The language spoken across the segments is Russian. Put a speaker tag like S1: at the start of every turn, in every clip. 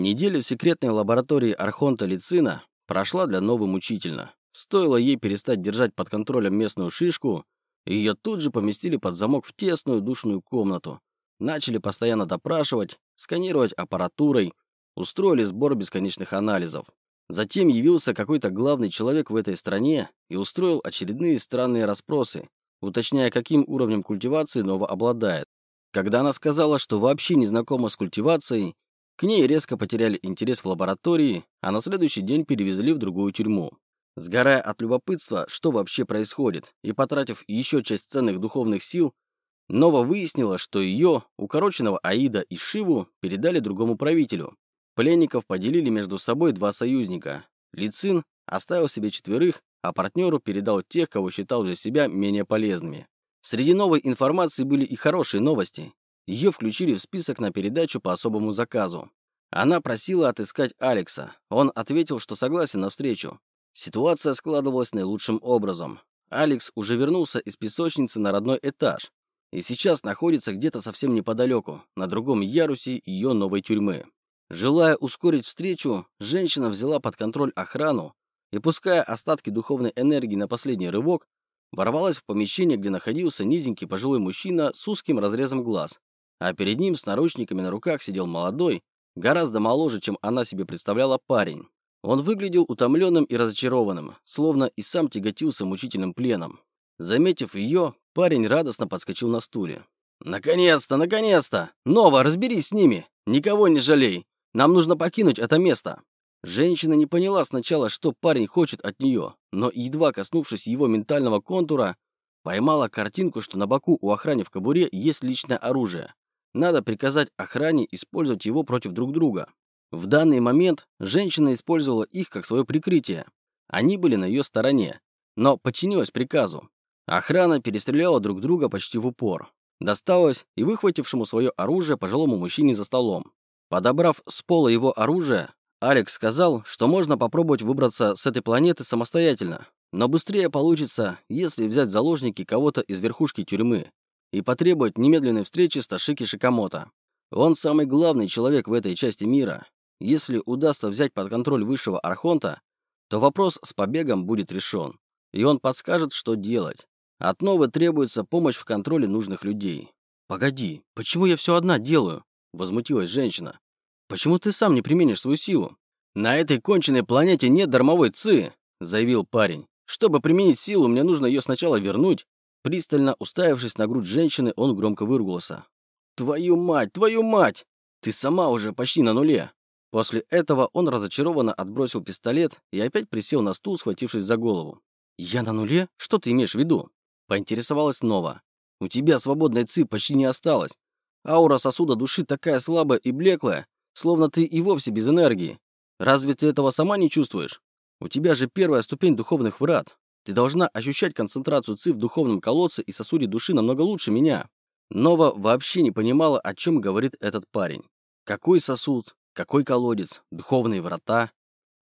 S1: Неделя в секретной лаборатории Архонта Лицина прошла для новой мучительно. Стоило ей перестать держать под контролем местную шишку, ее тут же поместили под замок в тесную душную комнату. Начали постоянно допрашивать, сканировать аппаратурой, устроили сбор бесконечных анализов. Затем явился какой-то главный человек в этой стране и устроил очередные странные расспросы, уточняя, каким уровнем культивации Нова обладает. Когда она сказала, что вообще не знакома с культивацией, к ней резко потеряли интерес в лаборатории, а на следующий день перевезли в другую тюрьму. Сгорая от любопытства, что вообще происходит, и потратив еще часть ценных духовных сил, Нова выяснила, что ее, укороченного Аида и Шиву, передали другому правителю. Пленников поделили между собой два союзника. Лицин оставил себе четверых, а партнеру передал тех, кого считал для себя менее полезными. Среди новой информации были и хорошие новости. Ее включили в список на передачу по особому заказу. Она просила отыскать Алекса. Он ответил, что согласен на встречу. Ситуация складывалась наилучшим образом. Алекс уже вернулся из песочницы на родной этаж и сейчас находится где-то совсем неподалеку, на другом ярусе ее новой тюрьмы. Желая ускорить встречу, женщина взяла под контроль охрану и, пуская остатки духовной энергии на последний рывок, ворвалась в помещение, где находился низенький пожилой мужчина с узким разрезом глаз, а перед ним с наручниками на руках сидел молодой, гораздо моложе, чем она себе представляла парень. Он выглядел утомленным и разочарованным, словно и сам тяготился мучительным пленом. Заметив ее, парень радостно подскочил на стуле. «Наконец-то, наконец-то! Нова, разберись с ними! Никого не жалей! Нам нужно покинуть это место!» Женщина не поняла сначала, что парень хочет от нее, но, едва коснувшись его ментального контура, поймала картинку, что на боку у охраны в кобуре есть личное оружие. Надо приказать охране использовать его против друг друга. В данный момент женщина использовала их как свое прикрытие. Они были на ее стороне, но подчинилась приказу. Охрана перестреляла друг друга почти в упор. Досталось и выхватившему свое оружие пожилому мужчине за столом. Подобрав с пола его оружие, Алекс сказал, что можно попробовать выбраться с этой планеты самостоятельно, но быстрее получится, если взять заложники кого-то из верхушки тюрьмы и потребовать немедленной встречи с Ташики Шикамото. Он самый главный человек в этой части мира, если удастся взять под контроль высшего архонта, то вопрос с побегом будет решен, и он подскажет, что делать. От Новы требуется помощь в контроле нужных людей. «Погоди, почему я все одна делаю?» – возмутилась женщина. «Почему ты сам не применишь свою силу?» «На этой конченной планете нет дармовой ЦИ», – заявил парень. «Чтобы применить силу, мне нужно ее сначала вернуть». Пристально уставившись на грудь женщины, он громко выругался. «Твою мать, твою мать! Ты сама уже почти на нуле!» После этого он разочарованно отбросил пистолет и опять присел на стул, схватившись за голову. «Я на нуле? Что ты имеешь в виду?» Поинтересовалась Нова. «У тебя свободной ци почти не осталось. Аура сосуда души такая слабая и блеклая, словно ты и вовсе без энергии. Разве ты этого сама не чувствуешь? У тебя же первая ступень духовных врат. Ты должна ощущать концентрацию ци в духовном колодце и сосуде души намного лучше меня». Нова вообще не понимала, о чем говорит этот парень. Какой сосуд? Какой колодец? Духовные врата?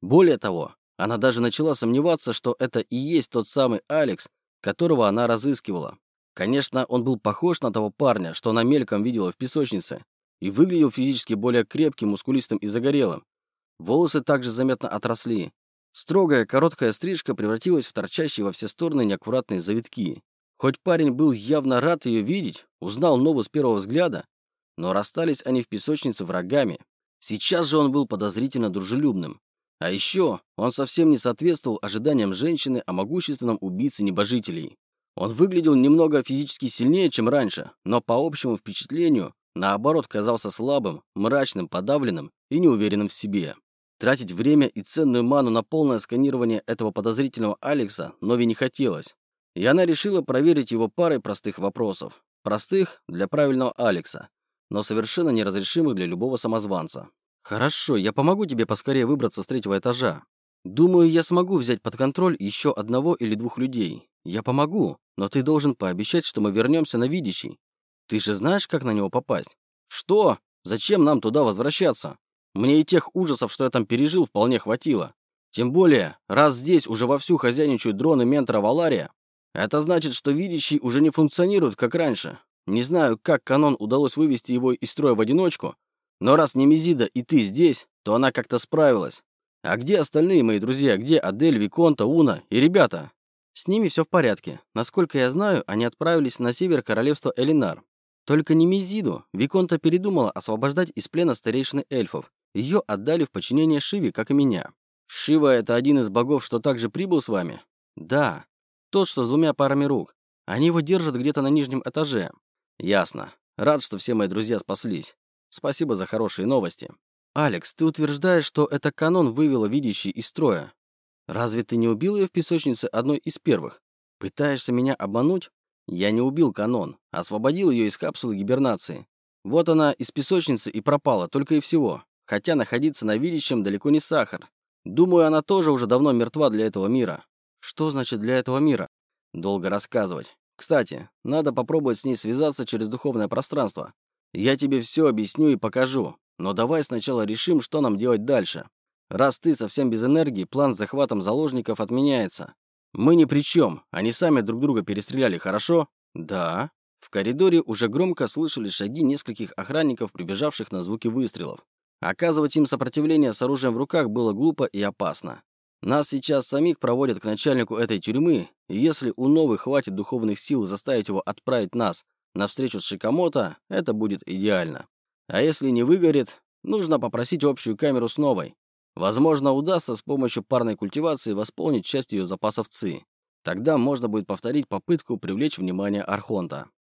S1: Более того, она даже начала сомневаться, что это и есть тот самый Алекс, которого она разыскивала. Конечно, он был похож на того парня, что она мельком видела в песочнице, и выглядел физически более крепким, мускулистым и загорелым. Волосы также заметно отросли. Строгая короткая стрижка превратилась в торчащие во все стороны неаккуратные завитки. Хоть парень был явно рад ее видеть, узнал Нову с первого взгляда, но расстались они в песочнице врагами. Сейчас же он был подозрительно дружелюбным. А еще он совсем не соответствовал ожиданиям женщины о могущественном убийце небожителей. Он выглядел немного физически сильнее, чем раньше, но по общему впечатлению, наоборот, казался слабым, мрачным, подавленным и неуверенным в себе. Тратить время и ценную ману на полное сканирование этого подозрительного Алекса Нови не хотелось. И она решила проверить его парой простых вопросов. Простых для правильного Алекса, но совершенно неразрешимых для любого самозванца. «Хорошо, я помогу тебе поскорее выбраться с третьего этажа. Думаю, я смогу взять под контроль еще одного или двух людей. Я помогу, но ты должен пообещать, что мы вернемся на видящий. Ты же знаешь, как на него попасть?» «Что? Зачем нам туда возвращаться? Мне и тех ужасов, что я там пережил, вполне хватило. Тем более, раз здесь уже вовсю хозяйничают дроны Ментора Валария, это значит, что видящий уже не функционирует, как раньше. Не знаю, как Канон удалось вывести его из строя в одиночку, но раз Немезида и ты здесь, то она как-то справилась. А где остальные мои друзья? Где Адель, Виконта, Уна и ребята? С ними все в порядке. Насколько я знаю, они отправились на север королевства Элинар. Только не Мизиду. Виконта передумала освобождать из плена старейшины эльфов. Ее отдали в подчинение Шиве, как и меня. Шива — это один из богов, что также прибыл с вами? Да. Тот, что с двумя парами рук. Они его держат где-то на нижнем этаже. Ясно. Рад, что все мои друзья спаслись. Спасибо за хорошие новости. Алекс, ты утверждаешь, что это канон вывела видящий из строя. Разве ты не убил ее в песочнице одной из первых? Пытаешься меня обмануть? Я не убил канон, освободил ее из капсулы гибернации. Вот она из песочницы и пропала, только и всего. Хотя находиться на видящем далеко не сахар. Думаю, она тоже уже давно мертва для этого мира. Что значит для этого мира? Долго рассказывать. Кстати, надо попробовать с ней связаться через духовное пространство. Я тебе все объясню и покажу. Но давай сначала решим, что нам делать дальше. Раз ты совсем без энергии, план с захватом заложников отменяется. Мы ни при чем. Они сами друг друга перестреляли, хорошо? Да. В коридоре уже громко слышали шаги нескольких охранников, прибежавших на звуки выстрелов. Оказывать им сопротивление с оружием в руках было глупо и опасно. Нас сейчас самих проводят к начальнику этой тюрьмы, и если у новых хватит духовных сил заставить его отправить нас на встречу с Шикамото, это будет идеально. А если не выгорит, нужно попросить общую камеру с новой. Возможно, удастся с помощью парной культивации восполнить часть ее запасов ЦИ. Тогда можно будет повторить попытку привлечь внимание Архонта.